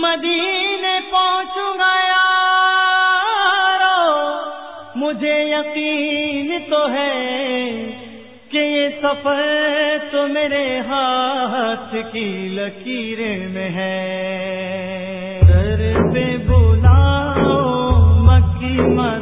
مدینے پہنچ گیا، یارو، مجھے یقین تو ہے کہ یہ سفر تو میرے ہاتھ کی لکیر میں ہے۔ در پہ بلاؤ، مکی مد